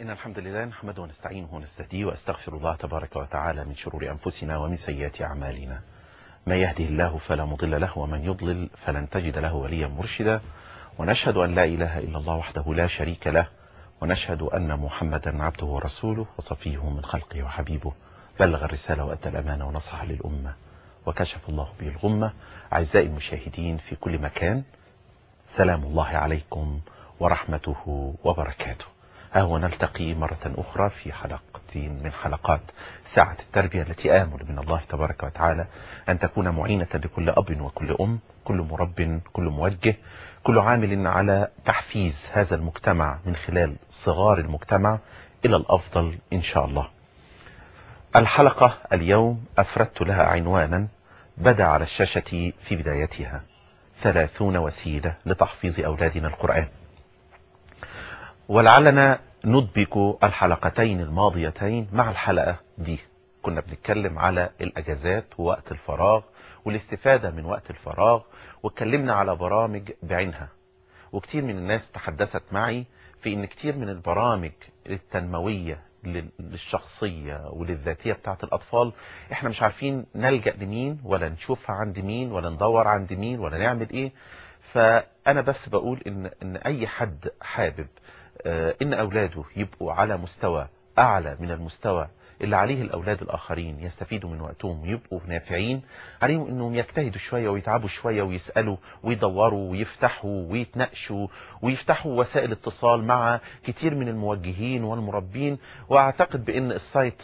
إن الحمد لله نحمده ونستعينه ونستهديه وأستغفر الله تبارك وتعالى من شرور أنفسنا ومن سيئات أعمالنا. ما يهده الله فلا مضل له ومن يضلل فلن تجد له وليا مرشدا. ونشهد أن لا إله إلا الله وحده لا شريك له. ونشهد أن محمدا عبده ورسوله وصفيه من خلقه وحبيبه. بلغ الرسالة وأدى الأمانة ونصح للأمة. وكشف الله به الغمة. أعزائي المشاهدين في كل مكان سلام الله عليكم ورحمته وبركاته. أهو نلتقي مرة أخرى في حلقة من حلقات ساعة التربية التي آمل من الله تبارك وتعالى أن تكون معينة لكل أب وكل أم كل مرب كل موجه كل عامل على تحفيز هذا المجتمع من خلال صغار المجتمع إلى الأفضل إن شاء الله. الحلقة اليوم أفردت لها عنوانا بدأ على الشاشة في بدايتها. ثلاثون وسيلة لتحفيظ أولادنا القرآن. ولعلنا ندبك الحلقتين الماضيتين مع الحلقة دي. كنا بنتكلم على الأجازات ووقت الفراغ والاستفادة من وقت الفراغ واتكلمنا على برامج بعينها. وكتير من الناس تحدثت معي في إن كتير من البرامج التنموية للشخصية وللذاتية بتاعت الأطفال إحنا مش عارفين نلجأ لمين ولا نشوفها عند مين ولا ندور عند مين ولا نعمل إيه. فأنا بس بقول ان, إن أي حد حابب إن أولاده يبقوا على مستوى أعلى من المستوى اللي عليه الأولاد الآخرين يستفيدوا من وقتهم ويبقوا نافعين عليهم أنهم يجتهدوا شوية ويتعبوا شوية ويسألوا ويدوروا ويفتحوا ويتناقشوا ويفتحوا وسائل اتصال مع كتير من الموجهين والمربين. وأعتقد بأن السايت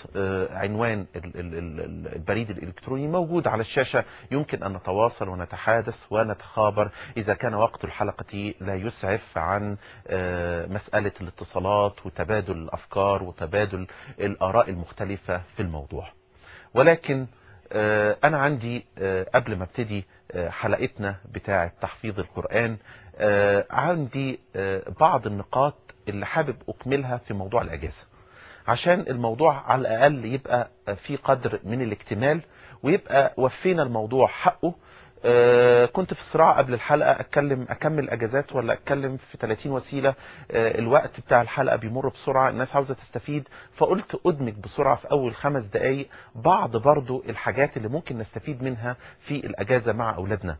عنوان البريد الإلكتروني موجود على الشاشة. يمكن أن نتواصل ونتحادث ونتخابر. إذا كان وقت الحلقة لا يسعف عن مسألة الاتصالات وتبادل الأفكار وتبادل الآراء المختلفة. مختلفة في الموضوع. ولكن أنا عندي قبل ما ابتدي حلقتنا بتاعة تحفيظ القرآن عندي بعض النقاط اللي حابب أكملها في موضوع الأجازة. عشان الموضوع على الأقل يبقى في قدر من الاكتمال ويبقى وفينا الموضوع حقه آه كنت في صراع قبل الحلقة أتكلم أكمل أجازات ولا أتكلم في 30 وسيلة؟ آه الوقت بتاع الحلقة بيمر بسرعة الناس عاوزة تستفيد فقلت أدمج بسرعة في أول خمس دقايق بعض برضو الحاجات اللي ممكن نستفيد منها في الأجازة مع أولادنا.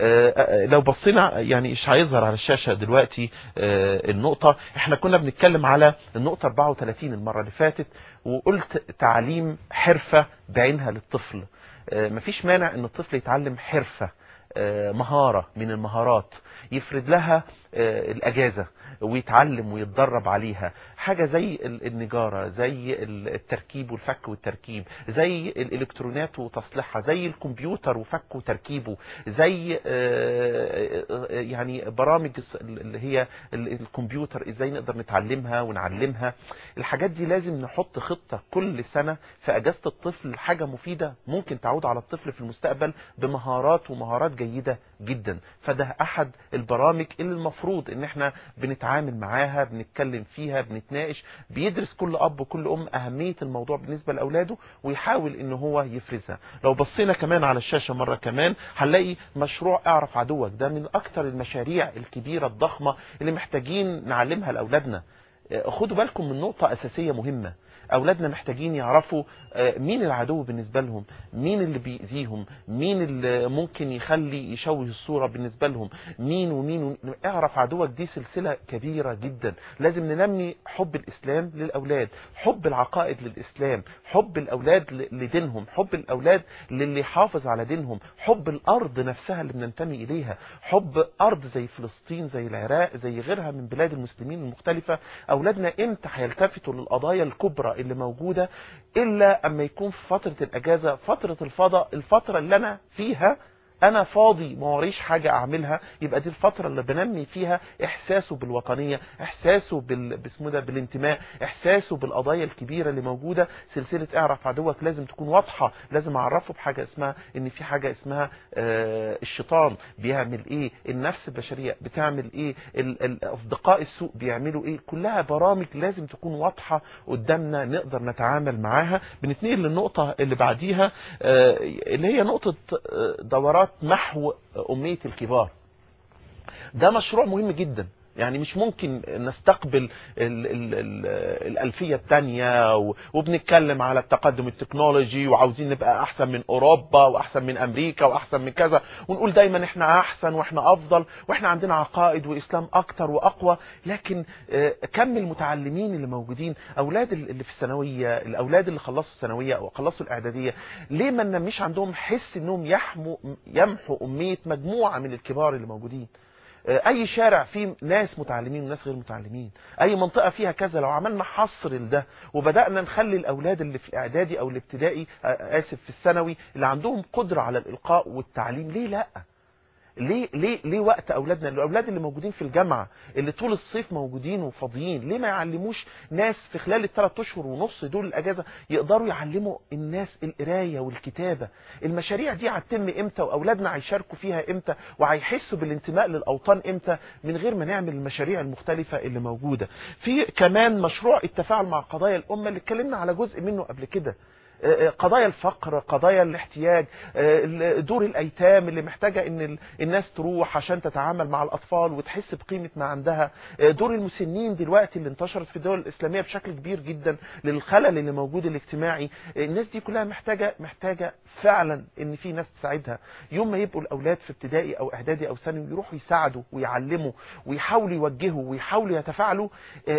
آه لو بصينا يعني مش هيظهر على الشاشة دلوقتي النقطة. إحنا كنا بنتكلم على النقطة 34 المرة اللي فاتت وقلت تعليم حرفة بعينها للطفل. مفيش مانع إن الطفل يتعلم حرفة مهارة من المهارات يفرد لها الأجازة ويتعلم ويتدرب عليها. حاجة زي النجارة زي التركيب والفك والتركيب زي الإلكترونات وتصليحها زي الكمبيوتر وفك وتركيبه زي يعني برامج اللي هي الكمبيوتر إزاي نقدر نتعلمها ونعلمها. الحاجات دي لازم نحط خطة كل سنة في أجازة الطفل حاجة مفيدة ممكن تعود على الطفل في المستقبل بمهارات ومهارات جيدة. جدا. فده أحد البرامج اللي المفروض إن إحنا بنتعامل معاها بنتكلم فيها بنتناقش. بيدرس كل أب وكل أم أهمية الموضوع بالنسبة لأولاده ويحاول إن هو يفرزها. لو بصينا كمان على الشاشة مرة كمان هنلاقي مشروع أعرف عدوك. ده من أكتر المشاريع الكبيرة الضخمة اللي محتاجين نعلمها لأولادنا. خدوا بالكم من نقطة أساسية مهمة. أولادنا محتاجين يعرفوا مين العدو بالنسبة لهم مين اللي بيأذيهم مين اللي ممكن يخلي يشوه الصورة بالنسبة لهم مين ومين, ومين اعرف عدوك دي سلسلة كبيرة جدا. لازم ننمي حب الإسلام للأولاد حب العقائد للإسلام حب الأولاد لدينهم حب الأولاد للي يحافظ على دينهم حب الأرض نفسها اللي بننتمي إليها حب أرض زي فلسطين زي العراق زي غيرها من بلاد المسلمين المختلفة. أولادنا إمتى هيلتفتوا للقضايا الكبرى اللي موجودة إلا أما يكون في فترة الأجازة فترة الفضاء الفترة اللي أنا فيها أنا فاضي ما وريش حاجة أعملها يبقى دي الفترة اللي بنمي فيها إحساسه بالوطنية إحساسه بال... ده بالانتماء إحساسه بالقضايا الكبيرة اللي موجودة. سلسلة اعرف عدوك لازم تكون واضحة لازم أعرفه بحاجة اسمها إن في حاجة اسمها آه الشيطان بيعمل إيه النفس البشرية بتعمل إيه ال... الاصدقاء السوء بيعملوا إيه كلها برامج لازم تكون واضحة قدامنا نقدر نتعامل معاها. بنتنقل للنقطة اللي بعديها آه اللي هي نقطة محو أمية الكبار. ده مشروع مهم جدا. يعني مش ممكن نستقبل ال ال ال الألفية الثانية وبنتكلم على التقدم التكنولوجي وعاوزين نبقى أحسن من أوروبا وأحسن من أمريكا وأحسن من كذا. ونقول دايما إحنا أحسن وإحنا أفضل وإحنا عندنا عقائد وإسلام أكتر وأقوى. لكن كم المتعلمين اللي موجودين أولاد اللي في الثانوية الأولاد اللي خلصوا الثانوية أو خلصوا الإعدادية ليه ما نميش عندهم حس إنهم يحموا يمحوا أمية مجموعة من الكبار اللي موجودين؟ أي شارع فيه ناس متعلمين وناس غير متعلمين أي منطقة فيها كذا لو عملنا حصر لده وبدأنا نخلي الأولاد اللي في الاعدادي أو الابتدائي آسف في الثانوي اللي عندهم قدرة على الإلقاء والتعليم ليه لأ؟ ليه ليه ليه وقت أولادنا؟ الأولاد اللي موجودين في الجامعة اللي طول الصيف موجودين وفاضيين ليه ما يعلموش ناس في خلال الثلاث أشهر ونص دول الأجازة يقدروا يعلموا الناس القراية والكتابة؟ المشاريع دي هتتم إمتى وأولادنا هيشاركوا فيها إمتى وهيحسوا بالانتماء للأوطان إمتى من غير ما نعمل المشاريع المختلفة اللي موجودة؟ في كمان مشروع التفاعل مع قضايا الأمة اللي اتكلمنا على جزء منه قبل كده. قضايا الفقر قضايا الاحتياج دور الأيتام اللي محتاجة إن الناس تروح عشان تتعامل مع الأطفال وتحس بقيمة ما عندها. دور المسنين دلوقتي اللي انتشرت في الدول الإسلامية بشكل كبير جدا للخلل اللي موجود الاجتماعي. الناس دي كلها محتاجة محتاجة فعلا إن في ناس تساعدها. يوم ما يبقوا الأولاد في ابتدائي أو إعدادي أو ثانوي يروحوا يساعدوا ويعلموا ويحاولوا يوجهوا ويحاولوا يتفاعلوا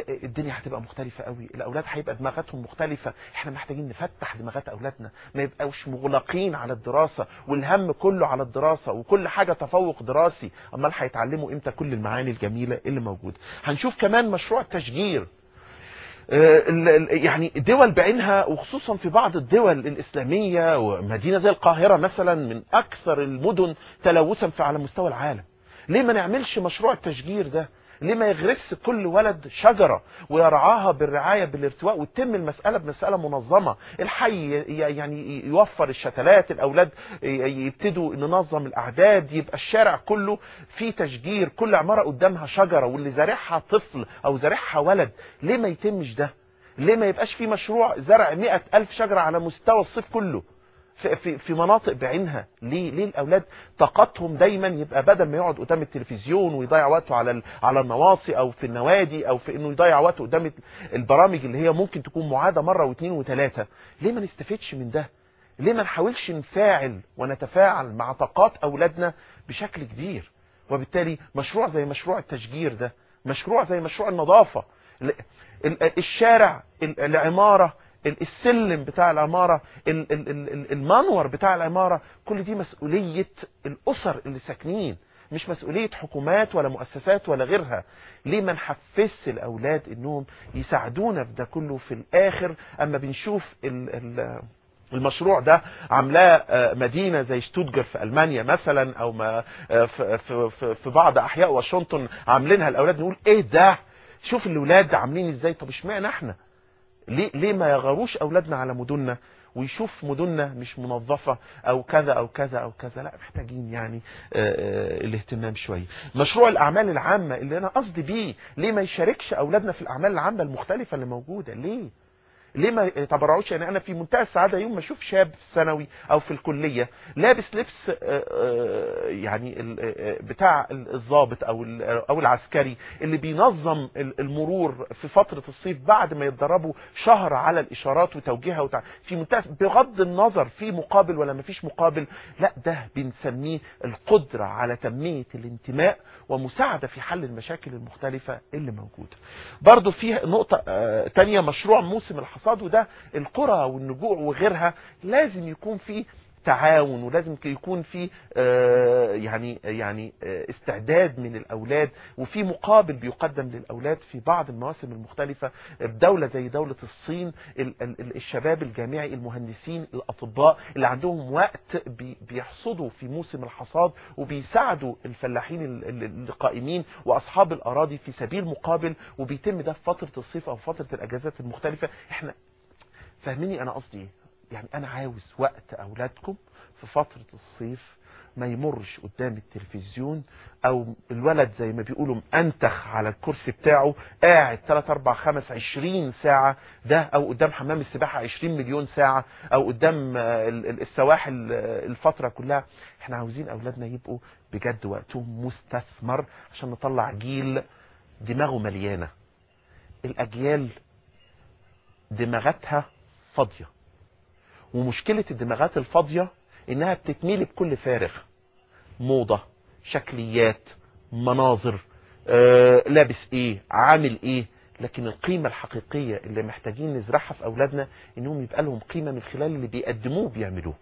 الدنيا هتبقى مختلفة قوي. الأولاد هيبقى دماغاتهم مختلفة. إحنا محتاجين نفتح دماغات أولادنا ما يبقاوش مغلقين على الدراسة والهم كله على الدراسة وكل حاجة تفوق دراسي. أمال هيتعلموا إمتى كل المعاني الجميلة اللي موجودة؟ هنشوف كمان مشروع التشجير. يعني دول بعينها وخصوصا في بعض الدول الإسلامية ومدينة زي القاهرة مثلا من أكثر المدن تلوثا على مستوى العالم. ليه ما نعملش مشروع التشجير ده؟ ليه ما يغرس كل ولد شجرة ويرعاها بالرعاية بالارتواء وتتم المسألة بمسألة منظمة. الحي يعني يوفر الشتلات الأولاد يبتدوا ننظم الأعداد يبقى الشارع كله فيه تشجير كل عمارة قدامها شجرة واللي زارعها طفل أو زارعها ولد ليه ما يتمش ده؟ ليه ما يبقاش في مشروع زرع مئة ألف شجرة على مستوى الصيف كله؟ في, في, مناطق بعينها. ليه ليه الأولاد طاقتهم دايما يبقى بدل ما يقعد قدام التلفزيون ويضيع وقته على على النواصي أو في النوادي أو في إنه يضيع وقته قدام البرامج اللي هي ممكن تكون معادة مرة واثنين وثلاثة. ليه ما نستفدش من ده؟ ليه ما نحاولش نفاعل ونتفاعل مع طاقات أولادنا بشكل كبير؟ وبالتالي مشروع زي مشروع التشجير ده مشروع زي مشروع النظافة الشارع العمارة السلم بتاع العمارة المنور بتاع العمارة كل دي مسؤولية الأسر اللي ساكنين مش مسؤولية حكومات ولا مؤسسات ولا غيرها. ليه ما نحفزش الأولاد إنهم يساعدونا؟ في ده كله في الآخر. أما بنشوف ال ال المشروع ده عاملاه مدينة زي شتوتجر في ألمانيا مثلا أو ما في, في, في بعض أحياء واشنطن عاملينها. الأولاد نقول إيه ده؟ شوف الأولاد عاملين إزاي؟ طب إشمعنى إحنا؟ ليه, ليه ما يغروش أولادنا على مدننا ويشوف مدننا مش منظفة أو كذا أو كذا أو كذا؟ لا محتاجين يعني آه الاهتمام شوية. مشروع الأعمال العامة اللي أنا قصدي بيه ليه ما يشاركش أولادنا في الأعمال العامة المختلفة اللي موجودة؟ ليه؟ ليه ما يتبرعوش؟ يعني أنا في منتهى السعادة يوم ما أشوف شاب في الثانوي أو في الكلية لابس لبس يعني بتاع الضابط أو أو العسكري اللي بينظم المرور في فترة الصيف بعد ما يتدربوا شهر على الإشارات وتوجيهها وتع... في منتهى بغض النظر في مقابل ولا ما فيش مقابل لا ده بنسميه القدرة على تنمية الانتماء ومساعدة في حل المشاكل المختلفة اللي موجودة. برضو في نقطة تانية مشروع موسم الحصاد الحصاد وده القرى والنجوع وغيرها لازم يكون في تعاون ولازم يكون في يعني يعني استعداد من الأولاد وفي مقابل بيقدم للأولاد في بعض المواسم المختلفة بدوله زي دولة الصين الشباب الجامعي المهندسين الأطباء اللي عندهم وقت بيحصدوا في موسم الحصاد وبيساعدوا الفلاحين القائمين وأصحاب الأراضي في سبيل مقابل وبيتم ده في فترة الصيف أو فترة الأجازات المختلفة. إحنا فاهميني أنا قصدي إيه؟ يعني أنا عاوز وقت أولادكم في فترة الصيف ما يمرش قدام التلفزيون أو الولد زي ما بيقولوا انتخ على الكرسي بتاعه قاعد 3 4 5 20 ساعة ده أو قدام حمام السباحة 20 مليون ساعة أو قدام السواحل الفترة كلها. إحنا عاوزين أولادنا يبقوا بجد وقتهم مستثمر عشان نطلع جيل دماغه مليانة. الأجيال دماغاتها فاضية. ومشكلة الدماغات الفاضية إنها بتتميل بكل فارغ. موضة شكليات مناظر آه لابس إيه عامل إيه. لكن القيمة الحقيقية اللي محتاجين نزرعها في أولادنا إنهم يبقى لهم قيمة من خلال اللي بيقدموه بيعملوه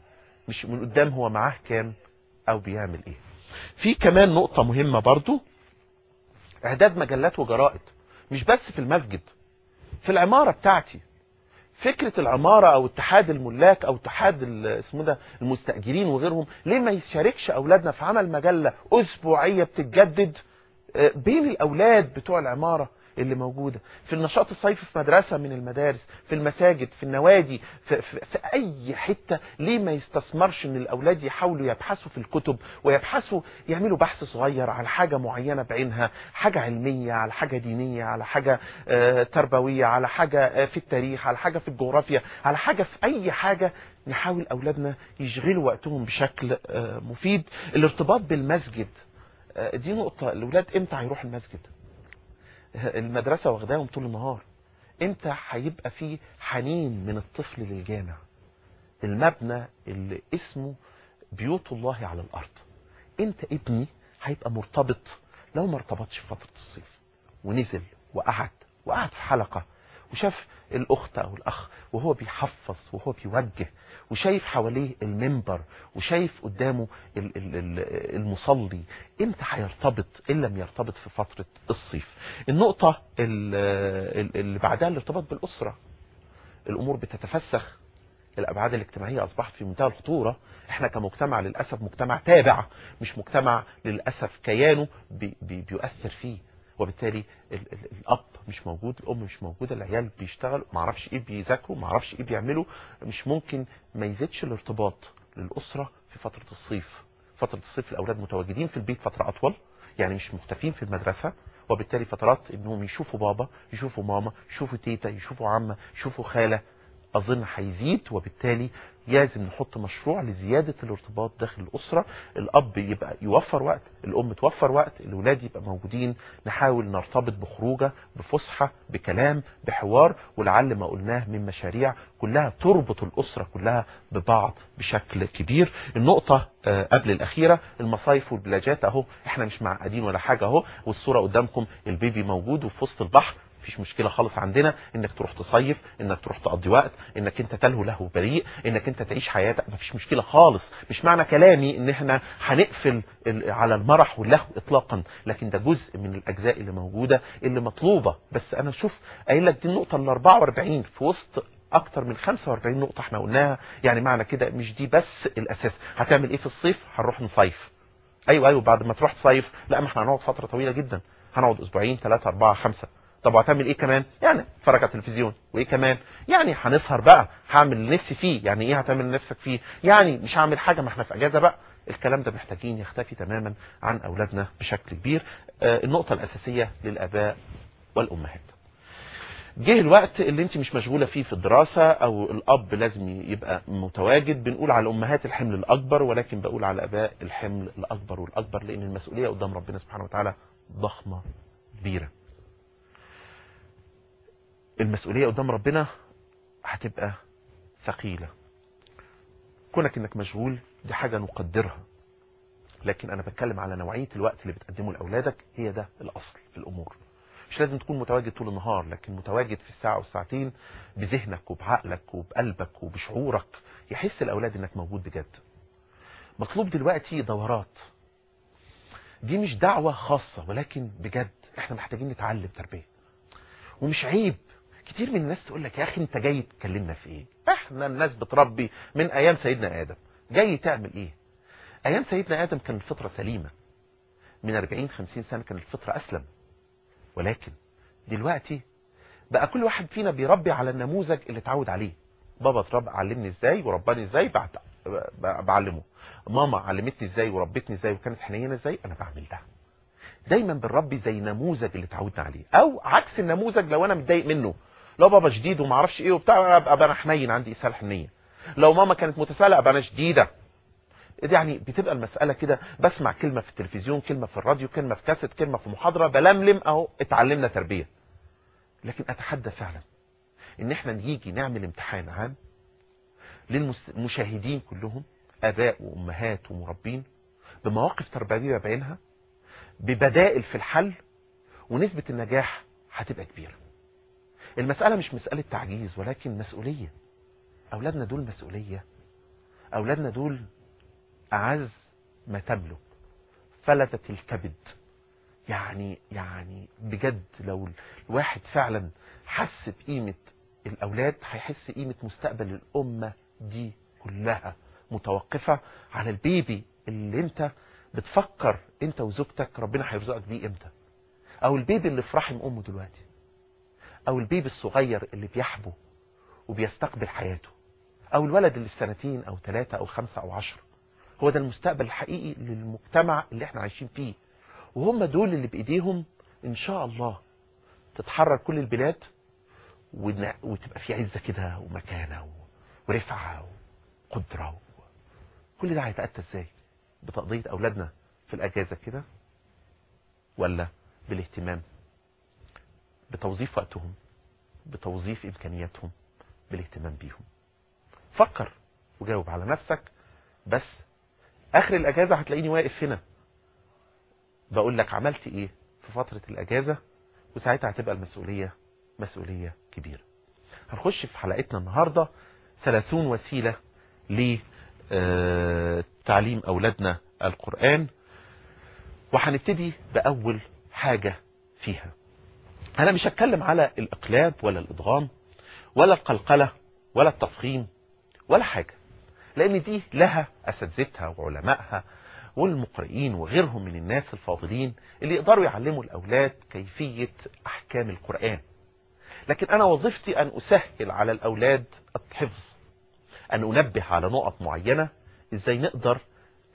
مش من قدام هو معاه كام أو بيعمل إيه. في كمان نقطة مهمة برضو. إعداد مجلات وجرائد مش بس في المسجد. في العمارة بتاعتي فكرة العمارة أو اتحاد الملاك أو اتحاد اسمه ده المستأجرين وغيرهم ليه ما يشاركش أولادنا في عمل مجلة أسبوعية بتتجدد؟ بين الأولاد بتوع العمارة اللي موجودة. في النشاط الصيفي في مدرسة من المدارس في المساجد في النوادي في, في, في أي حتة ليه ما يستثمرش إن الأولاد يحاولوا يبحثوا في الكتب ويبحثوا يعملوا بحث صغير على حاجة معينة بعينها حاجة علمية على حاجة دينية على حاجة آه تربوية على حاجة آه في التاريخ على حاجة في الجغرافيا على حاجة في أي حاجة. نحاول أولادنا يشغلوا وقتهم بشكل آه مفيد. الارتباط بالمسجد دي نقطة. الأولاد إمتى هيروح المسجد؟ المدرسة واخداهم طول النهار. إمتى هيبقى في حنين من الطفل للجامع. المبنى اللي اسمه بيوت الله على الأرض. إمتى ابني هيبقى مرتبط لو ما ارتبطش في فترة الصيف ونزل وقعد وقعد في حلقة وشاف الأخت أو الأخ وهو بيحفظ وهو بيوجه وشايف حواليه المنبر وشايف قدامه المصلي إمتى هيرتبط؟ ان لم يرتبط في فترة الصيف؟ النقطة اللي بعدها الارتباط بالأسرة. الأمور بتتفسخ. الأبعاد الاجتماعية أصبحت في منتهى الخطورة. إحنا كمجتمع للأسف مجتمع تابع مش مجتمع للأسف كيانه بي بي بيؤثر فيه. وبالتالي ال ال الأب مش موجود الأم مش موجودة العيال بيشتغلوا ما أعرفش إيه بيذاكروا ما أعرفش إيه بيعملوا مش ممكن ما يزيدش الارتباط للأسرة في فترة الصيف. فترة الصيف الأولاد متواجدين في البيت فترة أطول يعني مش مختفين في المدرسة وبالتالي فترات إنهم يشوفوا بابا يشوفوا ماما يشوفوا تيتا يشوفوا عمة يشوفوا خالة اظن هيزيد وبالتالي لازم نحط مشروع لزيادة الارتباط داخل الأسرة. الأب يبقى يوفر وقت الأم توفر وقت الأولاد يبقى موجودين. نحاول نرتبط بخروجة بفسحة بكلام بحوار. ولعل ما قلناه من مشاريع كلها تربط الأسرة كلها ببعض بشكل كبير. النقطة قبل الأخيرة المصايف والبلاجات أهو إحنا مش معقدين ولا حاجة أهو. والصورة قدامكم البيبي موجود وفي وسط البحر. مفيش مشكلة خالص عندنا إنك تروح تصيف إنك تروح تقضي وقت إنك أنت تلهو له بريء إنك أنت تعيش حياتك مفيش مشكلة خالص. مش معنى كلامي إن إحنا هنقفل على المرح واللهو اطلاقا لكن ده جزء من الأجزاء اللي موجودة اللي مطلوبة. بس أنا شوف قايل لك دي النقطة ال 44 في وسط أكتر من 45 نقطة إحنا قلناها. يعني معنى كده مش دي بس الأساس. هتعمل إيه في الصيف؟ هنروح نصيف. أيوه أيوه بعد ما تروح تصيف. لا ما إحنا هنقعد فترة طويلة جدا. هنقعد أسبوعين ثلاثة أربعة خمسة. طب وهتعمل إيه كمان؟ يعني اتفرج على التلفزيون. وإيه كمان؟ يعني هنسهر بقى. هعمل نفسي فيه. يعني إيه هتعمل نفسك فيه؟ يعني مش هعمل حاجة ما إحنا في أجازة بقى. الكلام ده محتاجين يختفي تماما عن أولادنا بشكل كبير. آه النقطة الأساسية للآباء والأمهات. جه الوقت اللي أنت مش مشغولة فيه في الدراسة أو الأب لازم يبقى متواجد. بنقول على الأمهات الحمل الأكبر ولكن بقول على الاباء الحمل الأكبر والأكبر لأن المسؤولية قدام ربنا سبحانه وتعالى ضخمة كبيرة. المسؤولية قدام ربنا هتبقى ثقيلة. كونك إنك مشغول دي حاجة نقدرها. لكن أنا بتكلم على نوعية الوقت اللي بتقدمه لأولادك هي ده الأصل في الأمور. مش لازم تكون متواجد طول النهار لكن متواجد في الساعة والساعتين بذهنك وبعقلك وبقلبك وبشعورك يحس الأولاد إنك موجود بجد. مطلوب دلوقتي دورات. دي مش دعوة خاصة ولكن بجد إحنا محتاجين نتعلم تربية. ومش عيب كتير من الناس تقول لك يا أخي أنت جاي تكلمنا في إيه؟ إحنا الناس بتربي من أيام سيدنا آدم. جاي تعمل إيه؟ أيام سيدنا آدم كان الفطرة سليمة. من 40 50 سنة كان الفطرة أسلم. ولكن دلوقتي بقى كل واحد فينا بيربي على النموذج اللي اتعود عليه. بابا اتربى علمني إزاي ورباني إزاي بعد بعلمه. ماما علمتني إزاي وربتني إزاي وكانت حنينة إزاي أنا بعمل ده. دايما بنربي زي نموذج اللي اتعودنا عليه. أو عكس النموذج لو أنا متضايق منه. لو بابا شديد وما أعرفش إيه وبتاع ابقى أنا حنين عندي اسهال حنيه لو ماما كانت متسالة أبقى أنا شديدة. يعني بتبقى المسألة كده بسمع كلمة في التلفزيون كلمة في الراديو كلمة في كاسيت كلمة في محاضرة بلملم أهو اتعلمنا تربية. لكن أتحدى فعلا إن إحنا نيجي نعمل امتحان عام للمشاهدين كلهم آباء وأمهات ومربين بمواقف تربوية بعينها ببدائل في الحل ونسبة النجاح هتبقى كبيرة. المسألة مش مسألة تعجيز ولكن مسؤولية. أولادنا دول مسؤولية. أولادنا دول أعز ما تملك. فلتة الكبد. يعني يعني بجد لو الواحد فعلا حس بقيمة الأولاد هيحس قيمة مستقبل الأمة دي كلها متوقفة على البيبي اللي أنت بتفكر أنت وزوجتك ربنا هيرزقك بيه إمتى. أو البيبي اللي في رحم أمه دلوقتي. أو البيبي الصغير اللي بيحبو وبيستقبل حياته أو الولد اللي في سنتين أو ثلاثة أو خمسة أو عشرة. هو ده المستقبل الحقيقي للمجتمع اللي إحنا عايشين فيه. وهم دول اللي بإيديهم إن شاء الله تتحرر كل البلاد وتبقى في عزة كده ومكانة ورفعة وقدرة كل ده هيتأتى إزاي؟ بتقضية أولادنا في الأجازة كده ولا بالاهتمام؟ بتوظيف وقتهم بتوظيف إمكانياتهم بالاهتمام بيهم. فكر وجاوب على نفسك بس آخر الأجازة هتلاقيني واقف هنا. بقول لك عملت إيه في فترة الأجازة؟ وساعتها هتبقى المسؤولية مسؤولية كبيرة. هنخش في حلقتنا النهاردة 30 وسيلة لتعليم أولادنا القرآن. وهنبتدي بأول حاجة فيها. أنا مش هتكلم على الإقلاب ولا الادغام ولا القلقلة ولا التفخيم ولا حاجة لأن دي لها أساتذتها وعلمائها والمقرئين وغيرهم من الناس الفاضلين اللي يقدروا يعلموا الأولاد كيفية أحكام القرآن. لكن أنا وظيفتي أن أسهل على الأولاد الحفظ أن أنبه على نقط معينة إزاي نقدر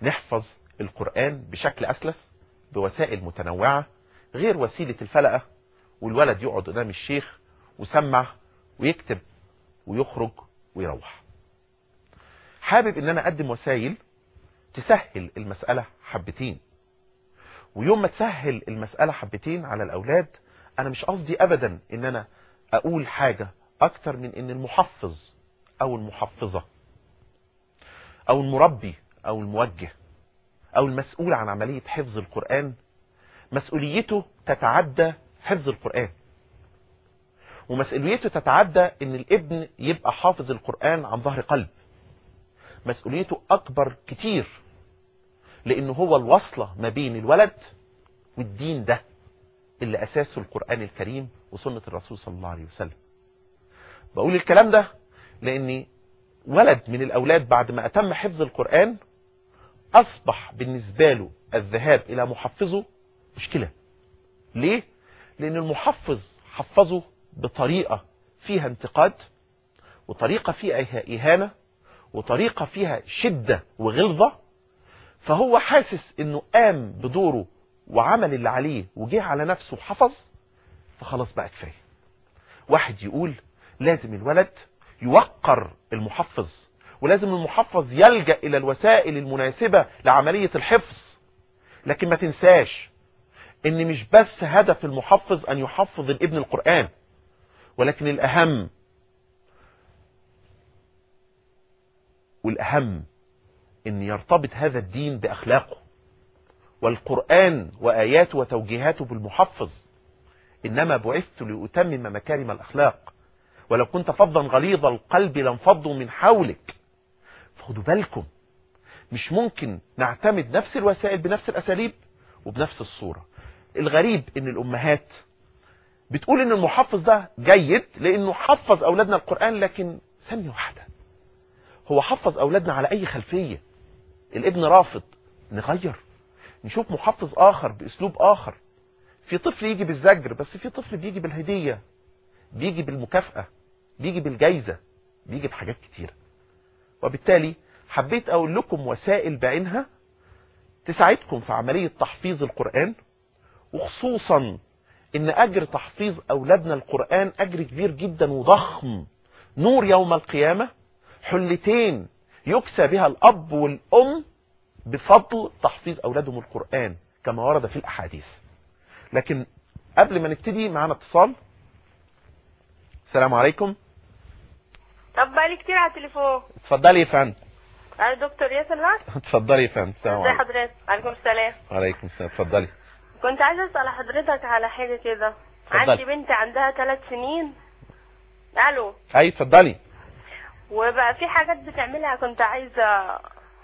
نحفظ القرآن بشكل أسلس بوسائل متنوعة غير وسيلة الفلقة والولد يقعد قدام الشيخ وسمع ويكتب ويخرج ويروح. حابب إن أنا أقدم وسائل تسهل المسألة حبتين. ويوم ما تسهل المسألة حبتين على الأولاد أنا مش قصدي ابدا إن أنا أقول حاجة أكتر من إن المحفظ أو المحفظة أو المربي أو الموجه أو المسؤول عن عملية حفظ القرآن مسؤوليته تتعدى حفظ القرآن. ومسؤوليته تتعدى إن الابن يبقى حافظ القرآن عن ظهر قلب. مسؤوليته أكبر كتير لأنه هو الوصلة ما بين الولد والدين ده اللي أساسه القرآن الكريم وسنة الرسول صلى الله عليه وسلم. بقول الكلام ده لاني ولد من الأولاد بعد ما أتم حفظ القرآن أصبح بالنسبة له الذهاب إلى محفظه مشكلة. ليه؟ لأن المحفظ حفظه بطريقة فيها انتقاد وطريقة فيها إهانة وطريقة فيها شدة وغلظة فهو حاسس إنه قام بدوره وعمل اللي عليه وجه على نفسه وحفظ فخلاص بقى كفاية. واحد يقول لازم الولد يوقر المحفظ ولازم المحفظ يلجأ إلى الوسائل المناسبة لعملية الحفظ لكن ما تنساش إن مش بس هدف المحفظ أن يحفظ الابن القرآن ولكن الأهم والأهم إن يرتبط هذا الدين بأخلاقه والقرآن وآياته وتوجيهاته بالمحفظ. إنما بعثت لأتمم مكارم الأخلاق ولو كنت فظا غليظ القلب لانفضوا من حولك. فخدوا بالكم مش ممكن نعتمد نفس الوسائل بنفس الأساليب وبنفس الصورة. الغريب إن الأمهات بتقول إن المحفظ ده جيد لأنه حفظ أولادنا القرآن لكن ثانية واحدة هو حفظ أولادنا على أي خلفية؟ الابن رافض نغير نشوف محفظ آخر بأسلوب آخر. في طفل يجي بالزجر بس في طفل بيجي بالهدية بيجي بالمكافأة بيجي بالجايزة بيجي بحاجات كتيرة. وبالتالي حبيت أقول لكم وسائل بعينها تساعدكم في عملية تحفيظ القرآن. وخصوصا إن أجر تحفيظ أولادنا القرآن أجر كبير جدا وضخم. نور يوم القيامة حلتين يكسى بها الأب والأم بفضل تحفيظ أولادهم القرآن كما ورد في الأحاديث. لكن قبل ما نبتدي معانا اتصال. السلام عليكم. طب بقالي كتير على التليفون. اتفضلي يا فندم. أنا دكتور ياسر اتفضلي يا فندم. السلام ازي عليكم. حضرتك؟ عليكم السلام. وعليكم السلام. اتفضلي. كنت عايزة أسأل حضرتك على حاجة كده. اتفضلي. عندي بنت عندها ثلاث سنين. ألو. أي اتفضلي. وبقى في حاجات بتعملها كنت عايزة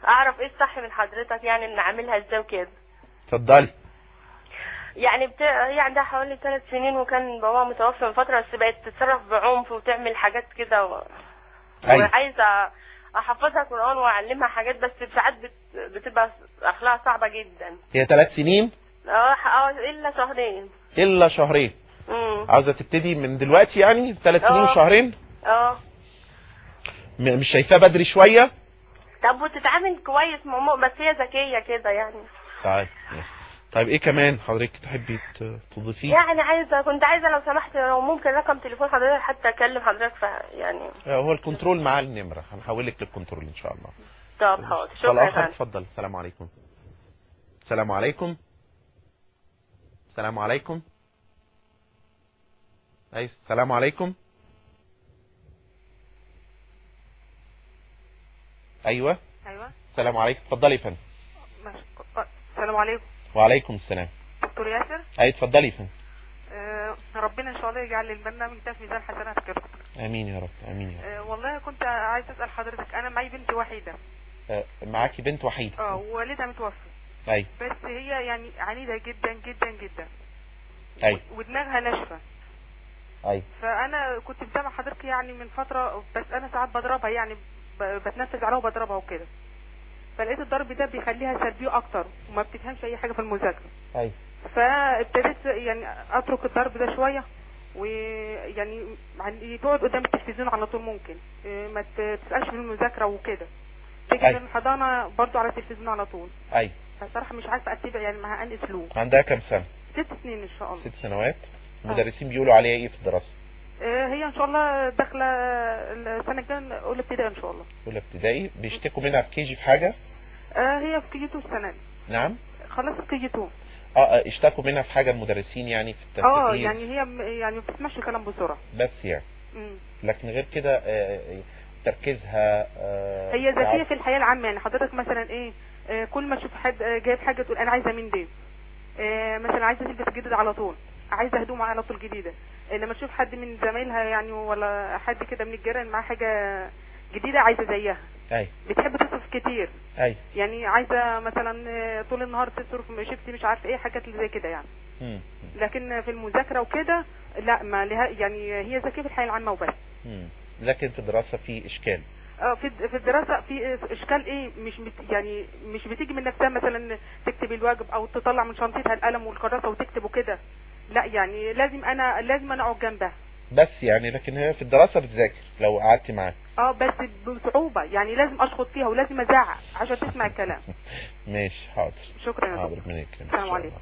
أعرف إيه الصح من حضرتك يعني إن أعملها إزاي وكده. اتفضلي. يعني بت... هي عندها حوالي ثلاث سنين وكان باباها متوفى من فترة بس بقت تتصرف بعنف وتعمل حاجات كده و... أيوه وعايزة أحفظها قرآن وأعلمها حاجات بس ساعات بت... بتبقى أخلاقها صعبة جدا. هي ثلاث سنين؟ آه آه إلا شهرين. إلا شهرين. امم عاوزة تبتدي من دلوقتي يعني؟ ثلاث سنين آه. وشهرين آه مش شايفاه بدري شوية؟ طب وتتعامل كويس ماما بس هي ذكية كده يعني. طيب. طيب إيه كمان حضرتك تحبي تضيفيه؟ يعني عايزة كنت عايزة لو سمحت لو ممكن رقم تليفون حضرتك حتى أكلم حضرتك يعني. آه، هو الكنترول مع النمرة. هنحولك للكنترول إن شاء الله. طب حاضر. شكرا. اتفضل. السلام عليكم. السلام عليكم. السلام عليكم. أي السلام عليكم. أيوه. أيوه. السلام عليكم. اتفضلي يا فندم. السلام عليكم. وعليكم السلام. دكتور ياسر. أي اتفضلي يا فندم. آه ربنا إن شاء الله يجعل البرنامج ده في ميزان حسناتك يا دكتور آمين يا رب. آمين يا رب. آه والله كنت عايز أسأل حضرتك أنا معي بنت وحيدة. آه، معاكي بنت وحيدة. آه ووالدها متوفي. اي بس هي يعني عنيدة جدا جدا جدا. اي ودماغها ناشفة. اي فأنا كنت متابع حضرتك يعني من فترة بس أنا ساعات بضربها يعني بتنفذ عليها وبضربها وكده. فلقيت الضرب ده بيخليها سلبية أكتر وما بتفهمش أي حاجة في المذاكرة. اي فابتديت يعني أترك الضرب ده شوية ويعني يعني تقعد قدام التلفزيون على طول ممكن. إيه، ما تسألش في المذاكرة وكده. تيجي أي. من الحضانة برضو على التلفزيون على طول. اي فصراحه مش عارفة أتبع يعني معاها أنهي اسلوب عندها كام سنة؟ ست سنين إن شاء الله. ست سنوات. المدرسين بيقولوا عليها إيه في الدراسة؟ إيه، هي إن شاء الله داخلة السنة الجاية أولى ابتدائي إن شاء الله. أولى ابتدائي. بيشتكوا منها في KG في حاجة؟ آه، هي في KG 2 السنة دي. نعم. خلصت KG 2 آه آه، اشتكوا منها في حاجة المدرسين يعني في التدريس آه يعني هي يعني ما بتسمعش الكلام بسرعة. بس يعني. مم. لكن غير كده آه، آه، تركيزها آه، هي ذكيه في الحياة العامة يعني حضرتك مثلا إيه آه، كل ما تشوف حد آه، جايب حاجة تقول أنا عايزة من دي؟ مثلا عايزة تلبس جديد على طول عايزة هدوم على طول جديدة. لما تشوف حد من زمايلها يعني ولا حد كده من الجيران معاه حاجة جديدة عايزة زيها. أي. بتحب تصرف كتير. أي. يعني عايزة مثلا طول النهار تصرف شفتي مش عارفه إيه حاجات اللي زي كده يعني. مم. لكن في المذاكرة وكده لا ما لها يعني هي ذكيه في الحياة العامة وبس. لكن في الدراسه في إشكال. آه في في الدراسة في إشكال إيه؟ مش بت يعني مش بتيجي من نفسها مثلا تكتب الواجب أو تطلع من شنطتها القلم والكراسة وتكتب كده لا يعني لازم أنا لازم أنا أقعد جنبها. بس يعني لكن هي في الدراسة بتذاكر لو قعدتي معاها آه بس بصعوبة. يعني لازم أشخط فيها ولازم أزعق عشان تسمع الكلام. ماشي حاضر. شكرا يا حاضر إن السلام عليكم.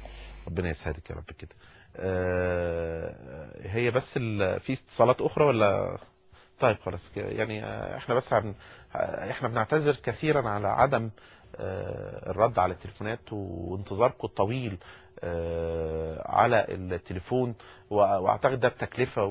ربنا يسعدك يا رب كده. آه، هي بس. في اتصالات أخرى ولا؟ طيب خلاص يعني آه، إحنا بس عن... آه، إحنا بنعتذر كثيرا على عدم آه، الرد على التليفونات وانتظاركم الطويل على التليفون. وأعتقد ده بتكلفة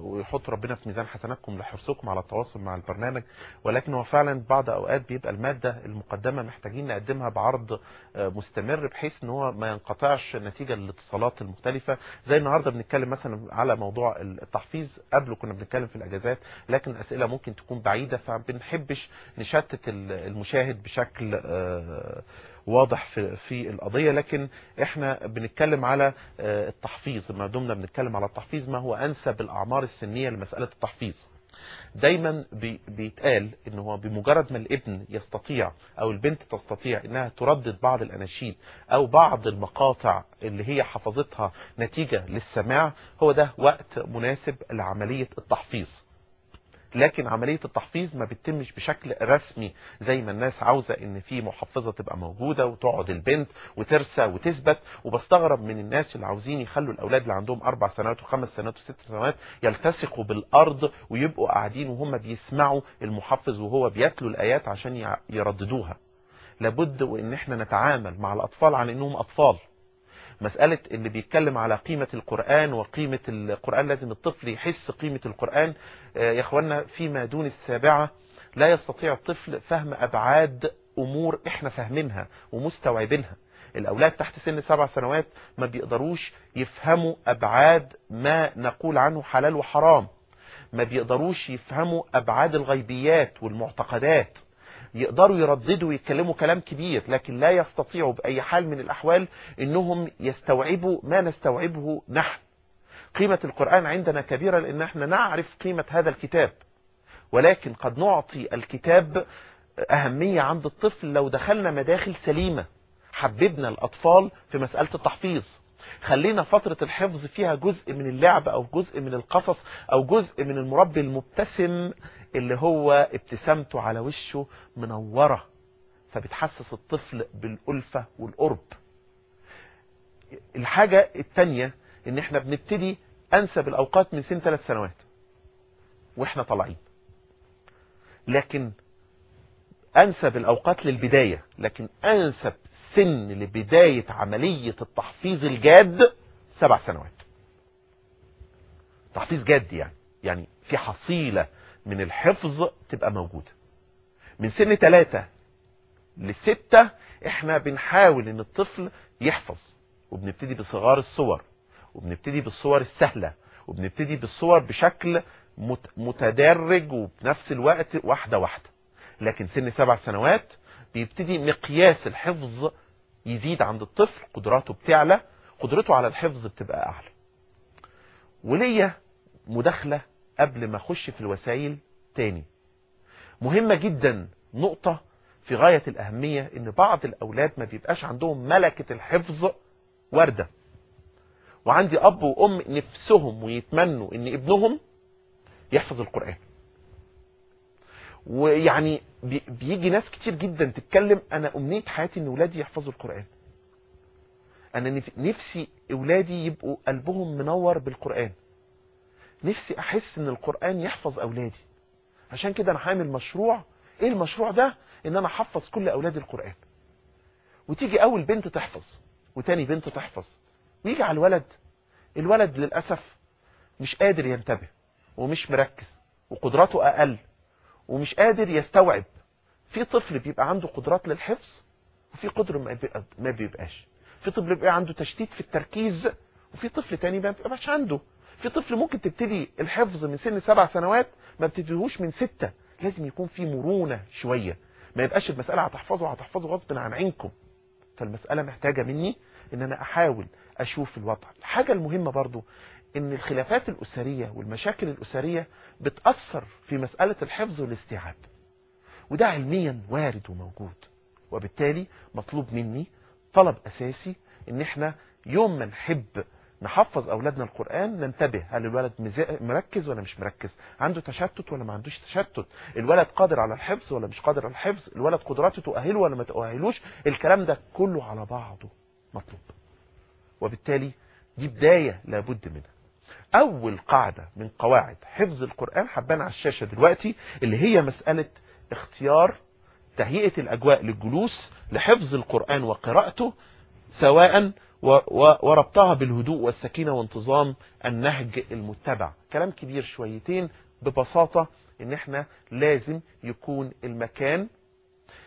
ويحط ربنا في ميزان حسناتكم لحرصكم على التواصل مع البرنامج. ولكن هو فعلا بعض أوقات بيبقى المادة المقدمة محتاجين نقدمها بعرض آه، مستمر بحيث إن هو ما ينقطعش نتيجة للاتصالات المختلفة. زي النهارده بنتكلم مثلا على موضوع التحفيظ قبله كنا بنتكلم في الأجازات لكن اسئله ممكن تكون بعيدة فبنحبش نشتت ال- المشاهد بشكل آه، واضح في في القضية. لكن إحنا بنتكلم على آه، التحفيظ ما دمنا بنتكلم على التحفيظ ما هو أنسب الأعمار السنية لمسألة التحفيظ. دايما بي- بيتقال إن هو بمجرد ما الابن يستطيع أو البنت تستطيع إنها تردد بعض الأناشيد أو بعض المقاطع اللي هي حفظتها نتيجة للسماع هو ده وقت مناسب لعملية التحفيظ. لكن عملية التحفيظ ما بتتمش بشكل رسمي زي ما الناس عاوزة إن في محفظة تبقى موجودة وتقعد البنت وترسى وتثبت. وبستغرب من الناس اللي عاوزين يخلوا الأولاد اللي عندهم أربع سنوات وخمس سنوات وست سنوات يلتصقوا بالأرض ويبقوا قاعدين وهم بيسمعوا المحفظ وهو بيتلو الآيات عشان يرددوها. لابد وإن إحنا نتعامل مع الأطفال على إنهم أطفال. مسألة اللي بيتكلم على قيمة القرآن وقيمة القرآن لازم الطفل يحس قيمة القرآن. آه، يا اخوانا فيما دون السابعة لا يستطيع الطفل فهم أبعاد أمور إحنا فاهمينها ومستوعبينها. الأولاد تحت سن سبع سنوات ما بيقدروش يفهموا أبعاد ما نقول عنه حلال وحرام. ما بيقدروش يفهموا أبعاد الغيبيات والمعتقدات. يقدروا يرددوا ويتكلموا كلام كبير لكن لا يستطيعوا بأي حال من الأحوال أنهم يستوعبوا ما نستوعبه نحن. قيمة القرآن عندنا كبيرة لأن إحنا نعرف قيمة هذا الكتاب. ولكن قد نعطي الكتاب أهمية عند الطفل لو دخلنا مداخل سليمة. حببنا الأطفال في مسألة التحفيظ. خلينا فترة الحفظ فيها جزء من اللعب أو جزء من القصص أو جزء من المربي المبتسم اللي هو ابتسامته على وشه منورة فبتحسس الطفل بالألفة والقرب. الحاجة التانية إن إحنا بنبتدي أنسب الأوقات من سن ثلاث سنوات وإحنا طالعين. لكن أنسب الأوقات للبداية لكن أنسب سن لبداية عملية التحفيظ الجاد سبع سنوات. تحفيظ جاد يعني يعني في حصيلة من الحفظ تبقى موجودة. من سن ثلاثة لستة إحنا بنحاول إن الطفل يحفظ وبنبتدي بصغار الصور وبنبتدي بالصور السهلة وبنبتدي بالصور بشكل متدرج وبنفس الوقت واحدة واحدة. لكن سن سبع سنوات بيبتدي مقياس الحفظ يزيد عند الطفل قدراته بتعلى قدرته على الحفظ بتبقى أعلى. وليا مداخلة قبل ما أخش في الوسائل تاني. مهمة جدا نقطة في غاية الأهمية إن بعض الأولاد ما بيبقاش عندهم ملكة الحفظ وردة. وعندي أب وأم نفسهم ويتمنوا إن ابنهم يحفظ القرآن. ويعني بيجي ناس كتير جدا تتكلم أنا أمنية حياتي إن ولادي يحفظوا القرآن. أنا نفسي اولادي يبقوا قلبهم منور بالقرآن. نفسي أحس إن القرآن يحفظ أولادي. عشان كده أنا هعمل مشروع. إيه المشروع ده؟ إن أنا أحفظ كل أولادي القرآن. وتيجي أول بنت تحفظ وتاني بنت تحفظ. ويجي على الولد. الولد للأسف مش قادر ينتبه ومش مركز وقدراته أقل ومش قادر يستوعب. في طفل بيبقى عنده قدرات للحفظ وفي قدر ما بيبقاش. في طفل بيبقى عنده تشتيت في التركيز وفي طفل تاني ما بيبقاش عنده. في طفل ممكن تبتدي الحفظ من سن سبع سنوات ما بتبتديهوش من ستة. لازم يكون في مرونة شوية. ما يبقاش المسألة هتحفظه هتحفظه غصب عن عينكم. فالمسألة محتاجة مني إن أنا أحاول أشوف الوضع. الحاجة المهمة برضو إن الخلافات الأسرية والمشاكل الأسرية بتأثر في مسألة الحفظ والاستيعاب. وده علميا وارد وموجود. وبالتالي مطلوب مني طلب أساسي إن إحنا يوم ما نحب نحفظ أولادنا القرآن ننتبه هل الولد مركز ولا مش مركز؟ عنده تشتت ولا ما عندوش تشتت؟ الولد قادر على الحفظ ولا مش قادر على الحفظ؟ الولد قدراته تؤهله ولا ما تؤهلوش؟ الكلام ده كله على بعضه مطلوب. وبالتالي دي بداية لابد منها. أول قاعدة من قواعد حفظ القرآن حبان على الشاشة دلوقتي اللي هي مسألة اختيار تهيئة الأجواء للجلوس لحفظ القرآن وقراءته سواء وربطها بالهدوء والسكينة وانتظام النهج المتبع. كلام كبير شويتين ببساطة إن إحنا لازم يكون المكان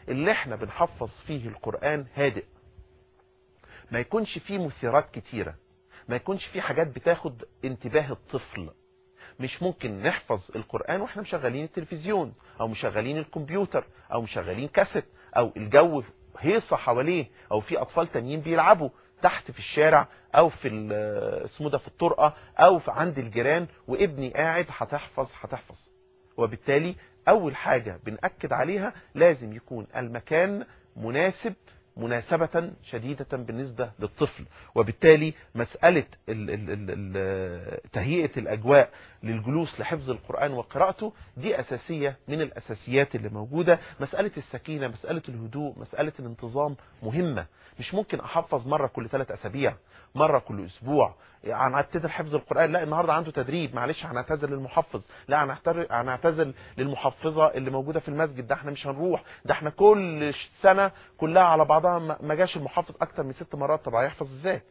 اللي إحنا بنحفظ فيه القرآن هادئ. ما يكونش فيه مثيرات كتيرة. ما يكونش فيه حاجات بتاخد انتباه الطفل. مش ممكن نحفظ القرآن وإحنا مشغلين التلفزيون أو مشغلين الكمبيوتر أو مشغلين كاسيت أو الجو هيصة حواليه أو في أطفال تانيين بيلعبوا. تحت في الشارع أو في اسمه ده في الطرقة أو في عند الجيران وابني قاعد هتحفظ هتحفظ. وبالتالي أول حاجة بنأكد عليها لازم يكون المكان مناسب مناسبة شديدة بالنسبة للطفل وبالتالي مسألة تهيئة الأجواء للجلوس لحفظ القرآن وقراءته دي أساسية من الأساسيات اللي موجودة. مسألة السكينة مسألة الهدوء مسألة الانتظام مهمة. مش ممكن أحفظ مرة كل ثلاث أسابيع. مرة كل أسبوع. يعني هنعتذر حفظ القرآن؟ لا النهاردة عنده تدريب. معلش هنعتذر للمحفظ. لا هنعتذر هنعتذر للمحفظة اللي موجودة في المسجد. ده إحنا مش هنروح. ده إحنا كل سنة كلها على بعضها ما جاش المحفظ أكتر من ست مرات. طب هيحفظ إزاي؟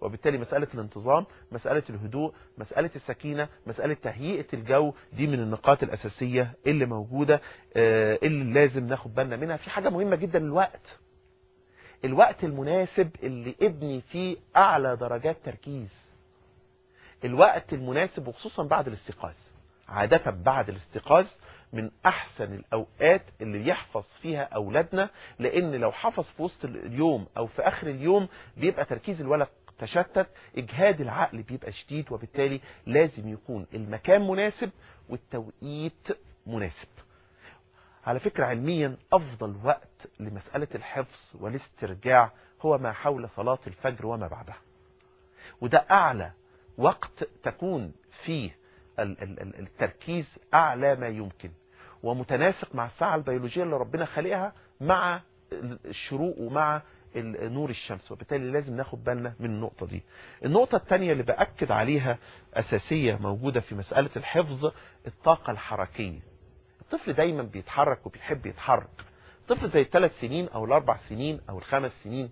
وبالتالي مسألة الانتظام مسألة الهدوء مسألة السكينة مسألة تهيئة الجو دي من النقاط الأساسية اللي موجودة آه، اللي لازم ناخد بالنا منها. في حاجة مهمة جدا الوقت الوقت المناسب اللي ابني فيه أعلى درجات تركيز. الوقت المناسب وخصوصا بعد الاستيقاظ. عادة بعد الاستيقاظ من أحسن الأوقات اللي يحفظ فيها أولادنا لأن لو حفظ في وسط اليوم أو في آخر اليوم بيبقى تركيز الولد تشتت إجهاد العقل بيبقى شديد وبالتالي لازم يكون المكان مناسب والتوقيت مناسب. على فكرة علميا أفضل وقت لمسألة الحفظ والاسترجاع هو ما حول صلاة الفجر وما بعدها. وده أعلى وقت تكون فيه ال- ال- ال- التركيز أعلى ما يمكن. ومتناسق مع الساعة البيولوجية اللي ربنا خلقها مع الشروق ومع نور الشمس. وبالتالي لازم ناخد بالنا من النقطة دي. النقطة الثانية اللي بأكد عليها أساسية موجودة في مسألة الحفظ الطاقة الحركية. الطفل دايما بيتحرك وبيحب يتحرك. طفل زي الثلاث سنين أو الأربع سنين أو الخمس سنين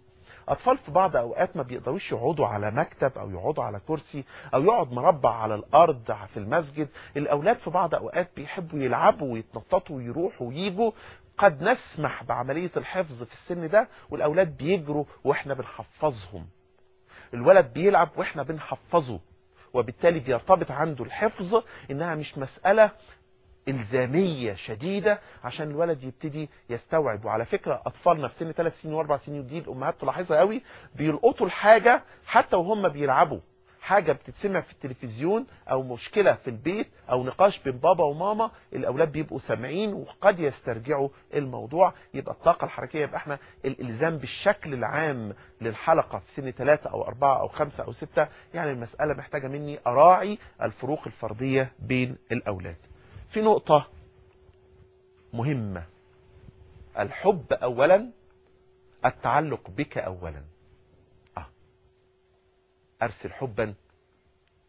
أطفال في بعض أوقات ما بيقدروش يقعدوا على مكتب أو يقعدوا على كرسي أو يقعد مربع على الأرض في المسجد. الأولاد في بعض أوقات بيحبوا يلعبوا ويتنططوا ويروحوا ويجوا قد نسمح بعملية الحفظ في السن ده والأولاد بيجروا وإحنا بنحفظهم. الولد بيلعب وإحنا بنحفظه وبالتالي بيرتبط عنده الحفظ إنها مش مسألة إلزامية شديدة عشان الولد يبتدي يستوعب. وعلى فكرة أطفالنا في سن 3 سنين وأربع سنين ودي الأمهات تلاحظها قوي بيلقطوا الحاجة حتى وهم بيلعبوا. حاجة بتتسمع في التلفزيون أو مشكلة في البيت أو نقاش بين بابا وماما الأولاد بيبقوا سامعين وقد يسترجعوا الموضوع. يبقى الطاقة الحركية يبقى إحنا الإلزام بالشكل العام للحلقة في سن 3 أو 4 أو 5 أو 6 يعني المسألة محتاجة مني أراعي الفروق الفردية بين الأولاد. في نقطة مهمة. الحب أولا التعلق بك أولا. آه. أرسل حبا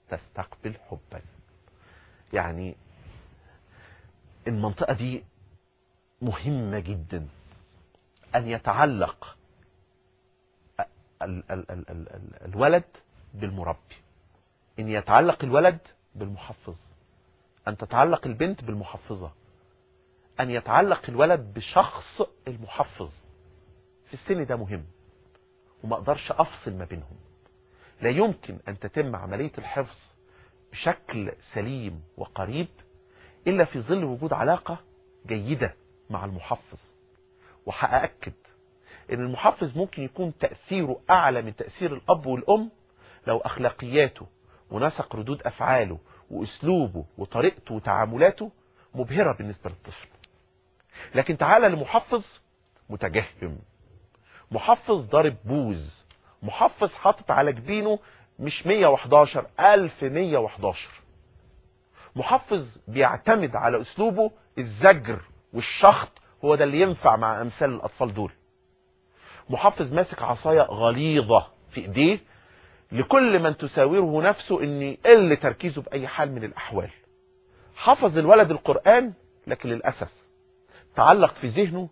تستقبل حبا. يعني المنطقة دي مهمة جدا. أن يتعلق ال ال ال ال ال الولد بالمربي. أن يتعلق الولد بالمحفظ. أن تتعلق البنت بالمحفظة. أن يتعلق الولد بشخص المحفظ. في السن ده مهم. وما أقدرش أفصل ما بينهم. لا يمكن أن تتم عملية الحفظ بشكل سليم وقريب إلا في ظل وجود علاقة جيدة مع المحفظ. وهأكد أن المحفظ ممكن يكون تأثيره أعلى من تأثير الأب والأم لو أخلاقياته ونسق ردود أفعاله وأسلوبه وطريقته وتعاملاته مبهرة بالنسبة للطفل. لكن تعالى لمحفظ متجهم محفظ ضارب بوز محفظ حاطط على جبينه مش 111 1111 محفظ بيعتمد على أسلوبه الزجر والشخط هو ده اللي ينفع مع أمثال الأطفال دول. محفظ ماسك عصاية غليظة في إيديه لكل من تساوره نفسه ان يقل تركيزه بأي حال من الأحوال. حفظ الولد القرآن لكن للأسف تعلق في ذهنه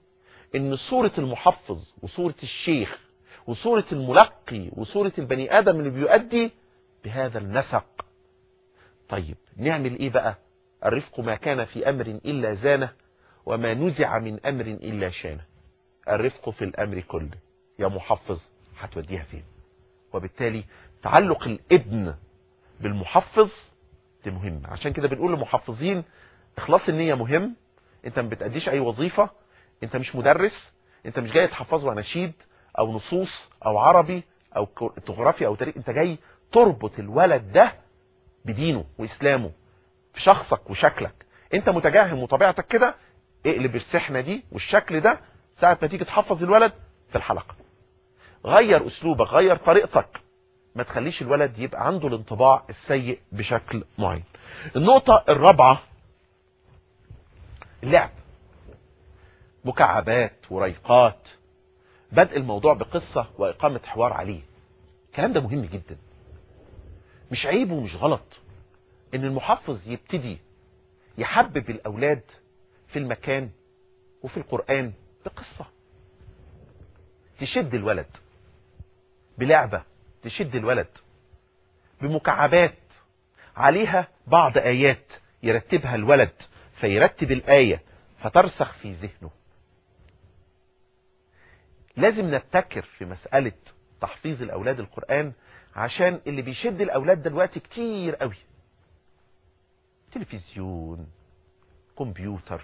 إن صورة المحفظ وصورة الشيخ وصورة الملقي وصورة البني آدم اللي بيؤدي بهذا النسق. طيب نعمل إيه بقى؟ الرفق ما كان في أمر إلا زانه وما نزع من أمر إلا شانه. الرفق في الأمر كله. يا محفظ هتوديها فين؟ وبالتالي تعلق الابن بالمحفظ دي مهم عشان كده بنقول للمحفظين إخلاص النية مهم. أنت ما بتأديش أي وظيفة. أنت مش مدرس. أنت مش جاي تحفظه اناشيد أو نصوص أو عربي أو جغرافيا أو تاريخ. أنت جاي تربط الولد ده بدينه وإسلامه في شخصك وشكلك. أنت متجهم وطبيعتك كده اقلب السحنة دي والشكل ده ساعة ما تيجي تحفظ الولد في الحلقة. غير أسلوبك غير طريقتك. ما تخليش الولد يبقى عنده الانطباع السيء بشكل معين. النقطة الرابعة اللعب. مكعبات وريقات. بدء الموضوع بقصة وإقامة حوار عليه. الكلام ده مهم جدا. مش عيب ومش غلط إن المحفظ يبتدي يحبب الأولاد في المكان وفي القرآن بقصة. تشد الولد بلعبة تشد الولد بمكعبات عليها بعض آيات يرتبها الولد فيرتب الآية فترسخ في ذهنه. لازم نبتكر في مسألة تحفيظ الأولاد القرآن عشان اللي بيشد الأولاد دلوقتي كتير قوي. تلفزيون كمبيوتر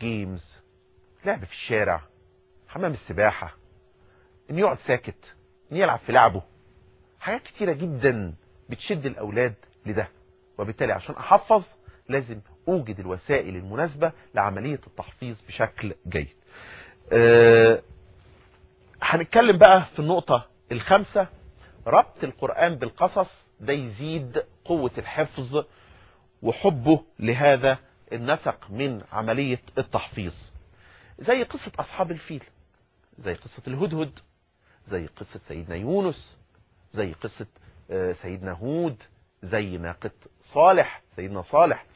جيمز لعب في الشارع حمام السباحة إن يقعد ساكت. يلعب في لعبه. حاجات كتيرة جدا بتشد الأولاد لده. وبالتالي عشان أحفظ لازم أوجد الوسائل المناسبة لعملية التحفيظ بشكل جيد. أه هنتكلم بقى في النقطة الخامسة. ربط القرآن بالقصص ده يزيد قوة الحفظ وحبه لهذا النسق من عملية التحفيظ. زي قصة أصحاب الفيل زي قصة الهدهد. زي قصة سيدنا يونس زي قصة سيدنا هود زي ناقة صالح سيدنا صالح.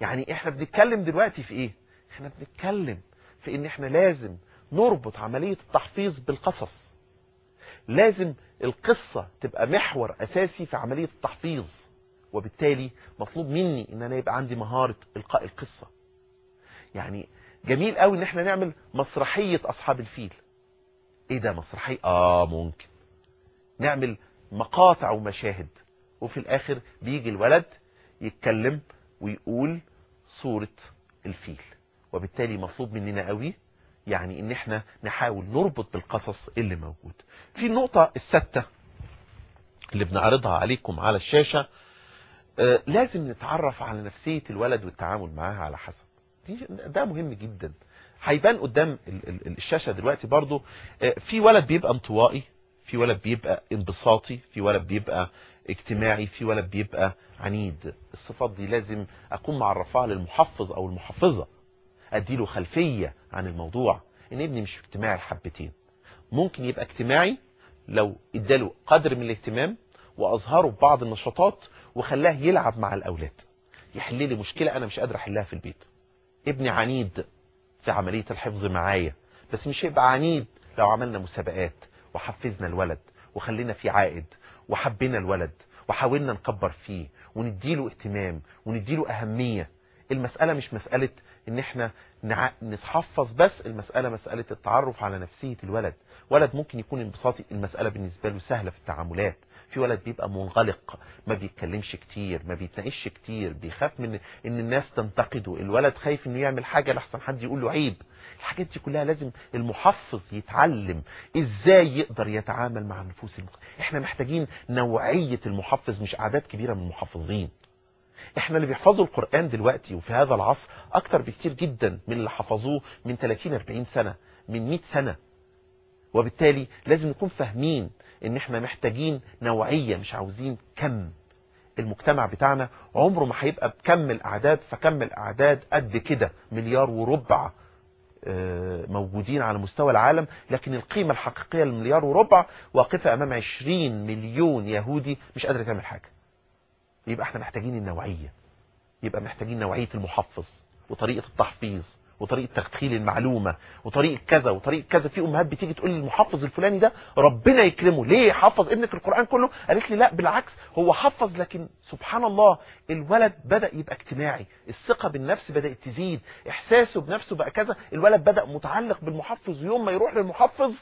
يعني إحنا بنتكلم دلوقتي في إيه؟ إحنا بنتكلم في إن إحنا لازم نربط عملية التحفيظ بالقصص. لازم القصة تبقى محور أساسي في عملية التحفيظ وبالتالي مطلوب مني إن أنا يبقى عندي مهارة إلقاء القصة. يعني جميل قوي إن إحنا نعمل مسرحية أصحاب الفيل. إيه ده مسرحية آه ممكن. نعمل مقاطع ومشاهد وفي الآخر بيجي الولد يتكلم ويقول صورة الفيل وبالتالي مطلوب مننا قوي يعني إن إحنا نحاول نربط بالقصص اللي موجود في النقطة الستة اللي بنعرضها عليكم على الشاشة آه لازم نتعرف على نفسية الولد والتعامل معاها على حسب. ده مهم جدا. هيبان قدام الشاشة دلوقتي برضو آه في ولد بيبقى انطوائي في ولد بيبقى انبساطي في ولد بيبقى اجتماعي في ولد بيبقى عنيد. الصفات دي لازم أكون معرفها للمحفظ أو المحفظة أديله خلفية عن الموضوع إن ابني مش اجتماعي حبتين ممكن يبقى اجتماعي لو اداله قدر من الاهتمام وأظهره ببعض النشاطات وخلاه يلعب مع الأولاد. يحل لي مشكلة أنا مش قادر أحلها في البيت. ابني عنيد. في عملية الحفظ معايا. بس مش هيبقى عنيد لو عملنا مسابقات وحفزنا الولد وخلينا فيه عائد وحبينا الولد وحاولنا نكبر فيه ونديله اهتمام ونديله أهمية. المسألة مش مسألة إن إحنا. نتحفظ بس المسألة مسألة التعرف على نفسية الولد. ولد ممكن يكون انبساطي المسألة بالنسبة له سهلة في التعاملات. في ولد بيبقى منغلق ما بيتكلمش كتير ما بيتناقش كتير بيخاف من إن الناس تنتقده الولد خايف إنه يعمل حاجة لحسن حد يقول له عيب. الحاجات دي كلها لازم المحفظ يتعلم إزاي يقدر يتعامل مع النفوس المخ... إحنا محتاجين نوعية المحفظ مش أعداد كبيرة من المحفظين. إحنا اللي بيحفظوا القرآن دلوقتي وفي هذا العصر أكتر بكتير جدا من اللي حفظوه من 30-40 سنة من 100 سنة. وبالتالي لازم نكون فاهمين إن إحنا محتاجين نوعية مش عاوزين كم. المجتمع بتاعنا عمره ما هيبقى بكم الأعداد فكم الأعداد قد كده مليار وربع موجودين على مستوى العالم لكن القيمة الحقيقية للمليار وربع واقفة أمام 20 مليون يهودي مش قادرة تعمل حاجة. يبقى إحنا محتاجين النوعية. يبقى محتاجين نوعية المحفظ وطريقة التحفيظ. وطريقة تدخيل المعلومة وطريقة كذا وطريقة كذا في أمهات بتيجي تقول للمحفظ الفلاني ده ربنا يكرمه. ليه حفظ ابنك القرآن كله؟ قالت لي لا بالعكس هو حفظ لكن سبحان الله الولد بدأ يبقى اجتماعي الثقة بالنفس بدأت تزيد إحساسه بنفسه بقى كذا الولد بدأ متعلق بالمحفظ ويوم ما يروح للمحفظ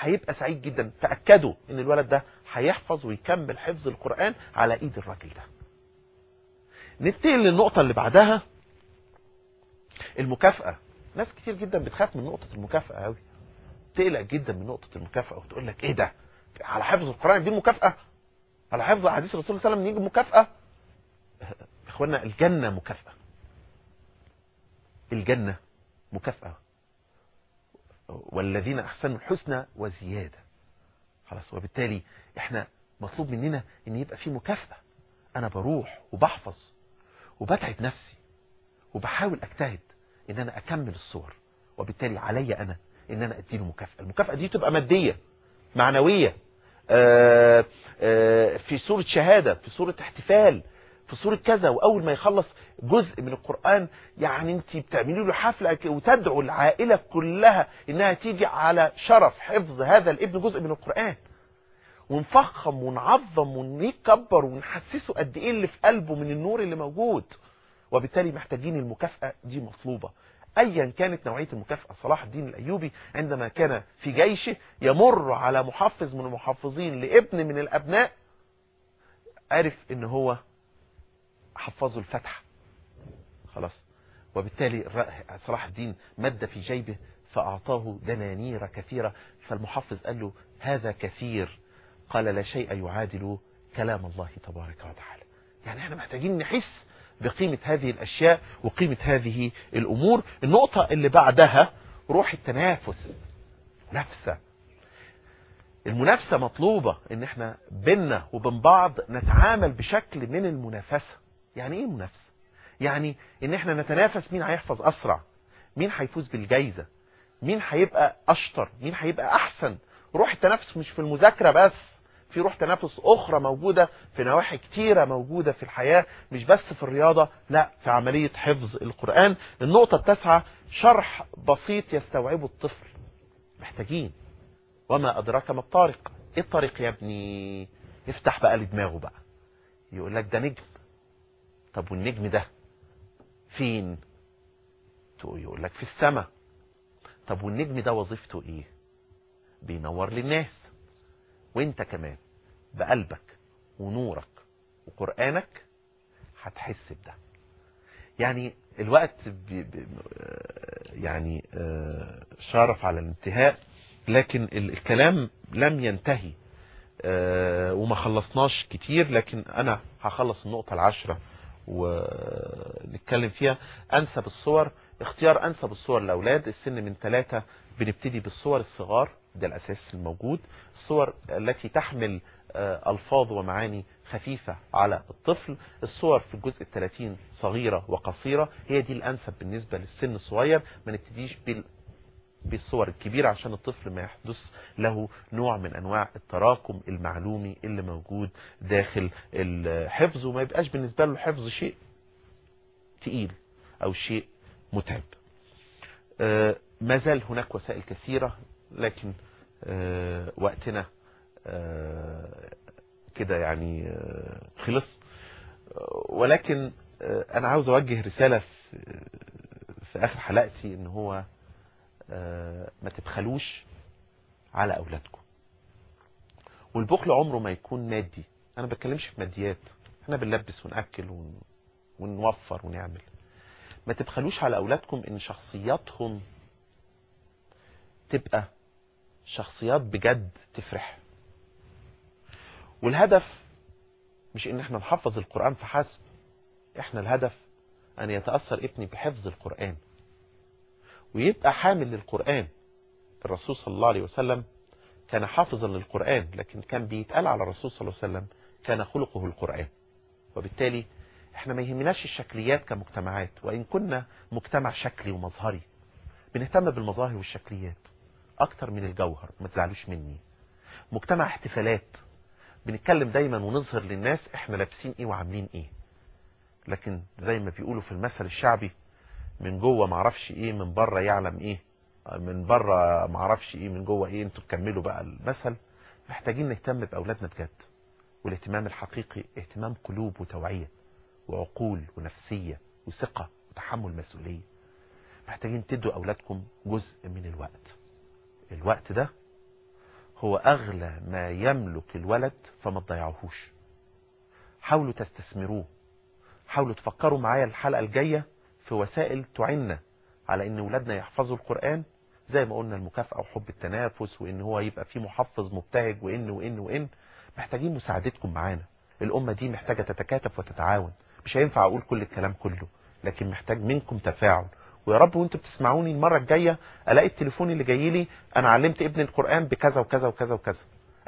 هيبقى سعيد جدا. تأكدوا إن الولد ده هيحفظ ويكمل حفظ القرآن على إيد الراجل ده. ننتقل للنقطة اللي بعدها. المكافأة. ناس كتير جدا بتخاف من نقطة المكافأة قوي تقلق جدا من نقطة المكافأة وتقول لك إيه ده؟ على حفظ القرآن دي مكافأة على حفظ حديث الرسول صلى الله عليه وسلم مكافأة؟ اخوانا الجنة مكافأة. الجنة مكافأة. والذين أحسنوا الحسنى وزيادة. خلاص وبالتالي إحنا مطلوب مننا إن يبقى في مكافأة. أنا بروح وبحفظ وبتعب نفسي. وبحاول أجتهد إن أنا أكمل الصور وبالتالي علي أنا إن أنا أديله مكافأة. المكافأة دي تبقى مادية معنوية آه، آه، في صورة شهادة في صورة احتفال في صورة كذا. وأول ما يخلص جزء من القرآن يعني أنت بتعملي له حفلة وتدعو العائلة كلها إنها تيجي على شرف حفظ هذا الابن جزء من القرآن. ونفخم ونعظم ونكبر ونحسسه قد إيه اللي في قلبه من النور اللي موجود. وبالتالي محتاجين المكافأة دي مطلوبة. ايا كانت نوعية المكافأة صلاح الدين الأيوبي عندما كان في جيشه يمر على محفظ من المحفظين لابن من الأبناء عرف إن هو حفظه الفتح. خلاص. وبالتالي صلاح الدين مد في جيبه فأعطاه دنانير كثيرة فالمحفظ قال له هذا كثير. قال لا شيء يعادل كلام الله تبارك وتعالى. يعني إحنا محتاجين نحس بقيمة هذه الأشياء وقيمة هذه الأمور. النقطة اللي بعدها روح التنافس نفسه المنافسة مطلوبة إن إحنا بينا وبين بعض نتعامل بشكل من المنافسة. يعني إيه منافسة؟ يعني إن إحنا نتنافس مين هيحفظ أسرع مين هيفوز بالجايزة مين هيبقى أشطر مين هيبقى أحسن. روح التنافس مش في المذاكرة بس في روح تنافس أخرى موجودة في نواحي كتيرة موجودة في الحياة مش بس في الرياضة لا في عملية حفظ القرآن. النقطة التاسعة شرح بسيط يستوعبه الطفل. محتاجين. وما أدراك ما الطارق. إيه الطريق يا ابني؟ افتح بقى لدماغه بقى. يقول لك ده نجم. طب والنجم ده؟ فين؟ يقول لك في السماء. طب والنجم ده وظيفته إيه؟ بينور للناس. وإنت كمان. بقلبك ونورك وقرآنك هتحس بده. يعني الوقت بي بي يعني آه، شارف على الانتهاء لكن ال- الكلام لم ينتهي آه، وما خلصناش كتير لكن أنا هخلص النقطة العشرة ونتكلم فيها. أنسب الصور اختيار أنسب الصور لأولاد. السن من ثلاثة بنبتدي بالصور الصغار ده الأساس الموجود. الصور التي تحمل آه، ألفاظ ومعاني خفيفة على الطفل. الصور في الجزء الثلاثين صغيرة وقصيرة. هي دي الأنسب بالنسبة للسن الصغير. ما نبتديش بال بالصور الكبيرة عشان الطفل ما يحدث له نوع من أنواع التراكم المعلومي اللي موجود داخل الحفظ وما يبقاش بالنسبة له الحفظ شيء تقيل أو شيء متعب. آه، ما زال هناك وسائل كثيرة لكن آه، وقتنا كده يعني آه، خلص. آه، ولكن آه، أنا عاوز أوجه رسالة في آخر حلقتي إن هو آه، ما تبخلوش على أولادكم. والبخل عمره ما يكون مادي. أنا ما بتكلمش في ماديات. إحنا بنلبس ونأكل ون... ونوفر ونعمل. ما تبخلوش على أولادكم إن شخصياتهم تبقى شخصيات بجد تفرح. والهدف مش إن إحنا نحفظ القرآن فحسب إحنا الهدف أن يتأثر ابني بحفظ القرآن. ويبقى حامل للقرآن. الرسول صلى الله عليه وسلم كان حافظا للقرآن لكن كان بيتقال على الرسول صلى الله عليه وسلم كان خلقه القرآن. وبالتالي إحنا ما يهمناش الشكليات كمجتمعات وإن كنا مجتمع شكلي ومظهري. بنهتم بالمظاهر والشكليات أكتر من الجوهر ما تزعلوش مني. مجتمع احتفالات بنتكلم دايما ونظهر للناس إحنا لابسين إيه وعاملين إيه. لكن زي ما بيقولوا في المثل الشعبي من جوه معرفش إيه من بره يعلم إيه. من بره معرفش إيه من جوه إيه. أنتوا تكملوا بقى المثل. محتاجين نهتم بأولادنا بجد. والاهتمام الحقيقي اهتمام قلوب وتوعية وعقول ونفسية وثقة وتحمل مسؤولية. محتاجين تدوا أولادكم جزء من الوقت. الوقت ده هو أغلى ما يملك الولد فما تضيعوهوش. حاولوا تستثمروه. حاولوا تفكروا معايا الحلقة الجاية في وسائل تعنا على إن ولادنا يحفظوا القرآن زي ما قلنا المكافأة وحب التنافس وإن هو يبقى فيه محفظ مبتهج وإن وإن وإن. محتاجين مساعدتكم معانا. الأمة دي محتاجة تتكاتف وتتعاون. مش هينفع أقول كل الكلام كله لكن محتاج منكم تفاعل. ويا رب وانتوا بتسمعوني المرة الجاية ألاقي التليفون اللي جاي لي أنا علمت ابني القرآن بكذا وكذا وكذا وكذا.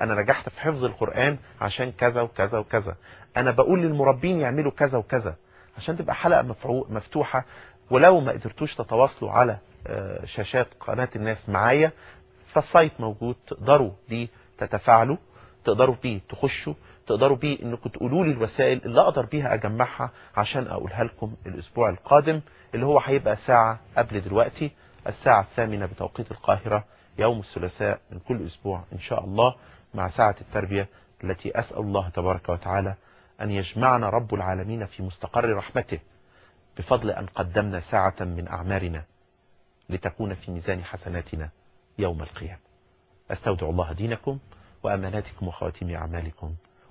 أنا نجحت في حفظ القرآن عشان كذا وكذا وكذا. أنا بقول للمربين يعملوا كذا وكذا. عشان تبقى حلقة مفعو- مفتوحة ولو ما قدرتوش تتواصلوا على آه، شاشات قناة الناس معايا فالسايت موجود تقدروا بيه تتفاعلوا تقدروا بيه تخشوا. تقدروا بيه إنكم تقولوا لي الوسائل اللي أقدر بيها أجمعها عشان أقولها لكم الأسبوع القادم اللي هو هيبقى ساعة قبل دلوقتي الساعة الثامنة بتوقيت القاهرة يوم الثلاثاء من كل أسبوع إن شاء الله مع ساعة التربية التي أسأل الله تبارك وتعالى أن يجمعنا رب العالمين في مستقر رحمته بفضل أن قدمنا ساعة من أعمارنا لتكون في ميزان حسناتنا يوم القيامة. أستودع الله دينكم وأماناتكم وخواتيم أعمالكم.